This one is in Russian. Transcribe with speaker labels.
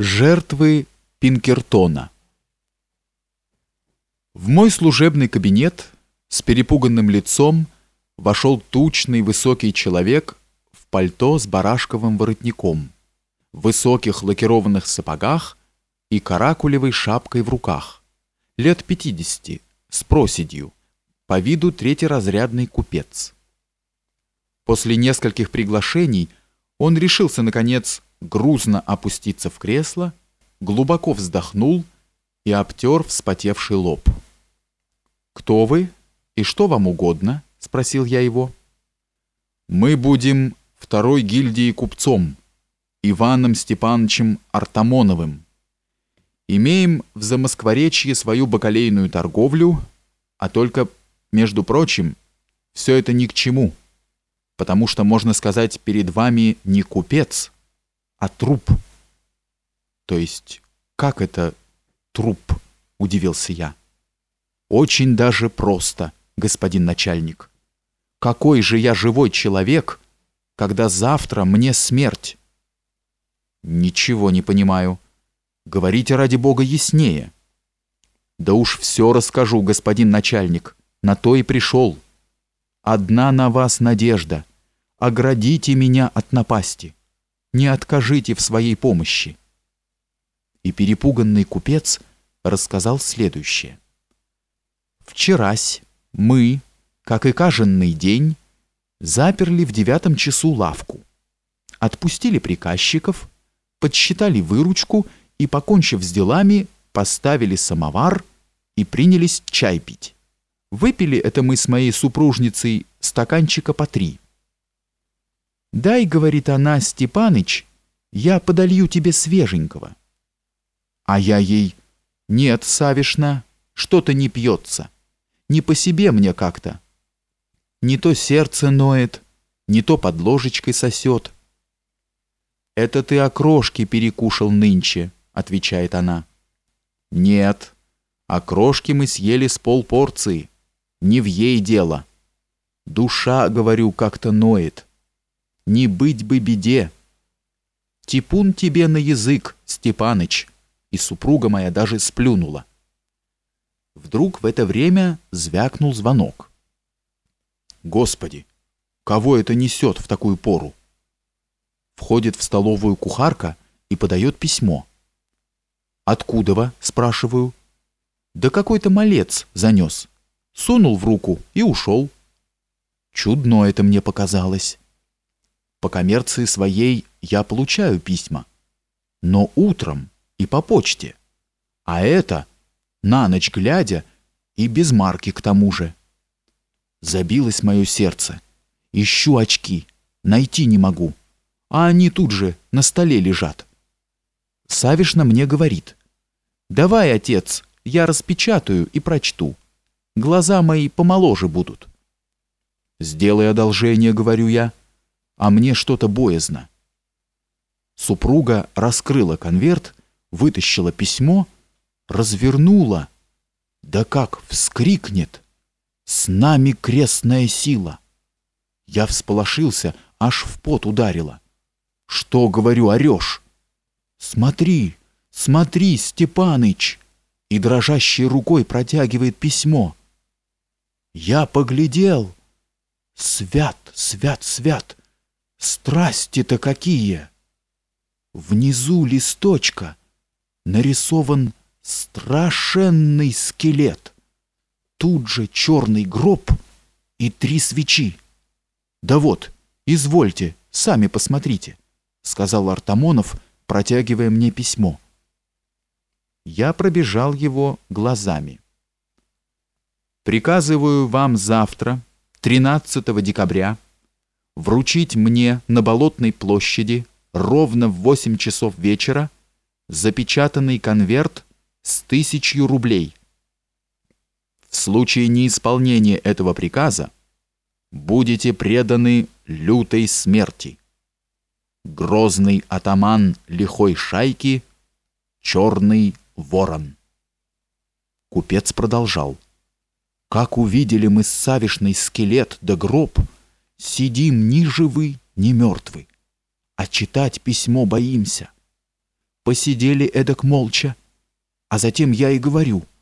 Speaker 1: Жертвы Пинкертона В мой служебный кабинет с перепуганным лицом вошел тучный высокий человек в пальто с барашковым воротником, в высоких лакированных сапогах и каракулевой шапкой в руках, лет пятидесяти, с проседью, по виду третьеразрядный купец. После нескольких приглашений он решился, наконец, грузно опуститься в кресло, глубоко вздохнул и обтер вспотевший лоб. «Кто вы и что вам угодно?» — спросил я его. «Мы будем второй гильдии купцом, Иваном Степановичем Артамоновым. Имеем в Замоскворечье свою бакалейную торговлю, а только, между прочим, все это ни к чему, потому что, можно сказать, перед вами не купец, а труп. То есть, как это труп? Удивился я. Очень даже просто, господин начальник. Какой же я живой человек, когда завтра мне смерть? Ничего не понимаю. Говорите ради бога яснее. Да уж все расскажу, господин начальник. На то и пришел. Одна на вас надежда. Оградите меня от напасти не откажите в своей помощи. И перепуганный купец рассказал следующее. Вчерась мы, как и каждый день, заперли в девятом часу лавку, отпустили приказчиков, подсчитали выручку и, покончив с делами, поставили самовар и принялись чай пить. Выпили это мы с моей супружницей стаканчика по три. «Дай, — говорит она, — Степаныч, я подолью тебе свеженького». А я ей, «Нет, Савишна, что-то не пьется. Не по себе мне как-то. Не то сердце ноет, не то под ложечкой сосет». «Это ты окрошки перекушал нынче», — отвечает она. «Нет, окрошки мы съели с полпорции. Не в ей дело. Душа, говорю, как-то ноет» не быть бы беде. Типун тебе на язык, Степаныч, и супруга моя даже сплюнула. Вдруг в это время звякнул звонок. Господи, кого это несет в такую пору? Входит в столовую кухарка и подает письмо. «Откуда вы?» – спрашиваю. «Да какой-то малец занес. Сунул в руку и ушел». Чудно это мне показалось. По коммерции своей я получаю письма, но утром и по почте. А это на ночь глядя и без марки к тому же. Забилось мое сердце. Ищу очки, найти не могу, а они тут же на столе лежат. Савишна мне говорит: "Давай, отец, я распечатаю и прочту. Глаза мои помоложе будут". "Сделай одолжение", говорю я а мне что-то боязно. Супруга раскрыла конверт, вытащила письмо, развернула. Да как вскрикнет! С нами крестная сила! Я всполошился, аж в пот ударила. Что, говорю, орешь? Смотри, смотри, Степаныч! И дрожащей рукой протягивает письмо. Я поглядел. Свят, свят, свят! Страсти-то какие! Внизу листочка нарисован страшенный скелет. Тут же черный гроб и три свечи. Да вот, извольте, сами посмотрите, сказал Артамонов, протягивая мне письмо. Я пробежал его глазами. Приказываю вам завтра, 13 декабря, вручить мне на Болотной площади ровно в 8 часов вечера запечатанный конверт с тысячью рублей. В случае неисполнения этого приказа будете преданы лютой смерти. Грозный атаман лихой шайки, черный ворон. Купец продолжал. Как увидели мы с Савишной скелет да гроб, Сидим ни живы, ни мертвы, а читать письмо боимся. Посидели эдак молча. А затем я и говорю —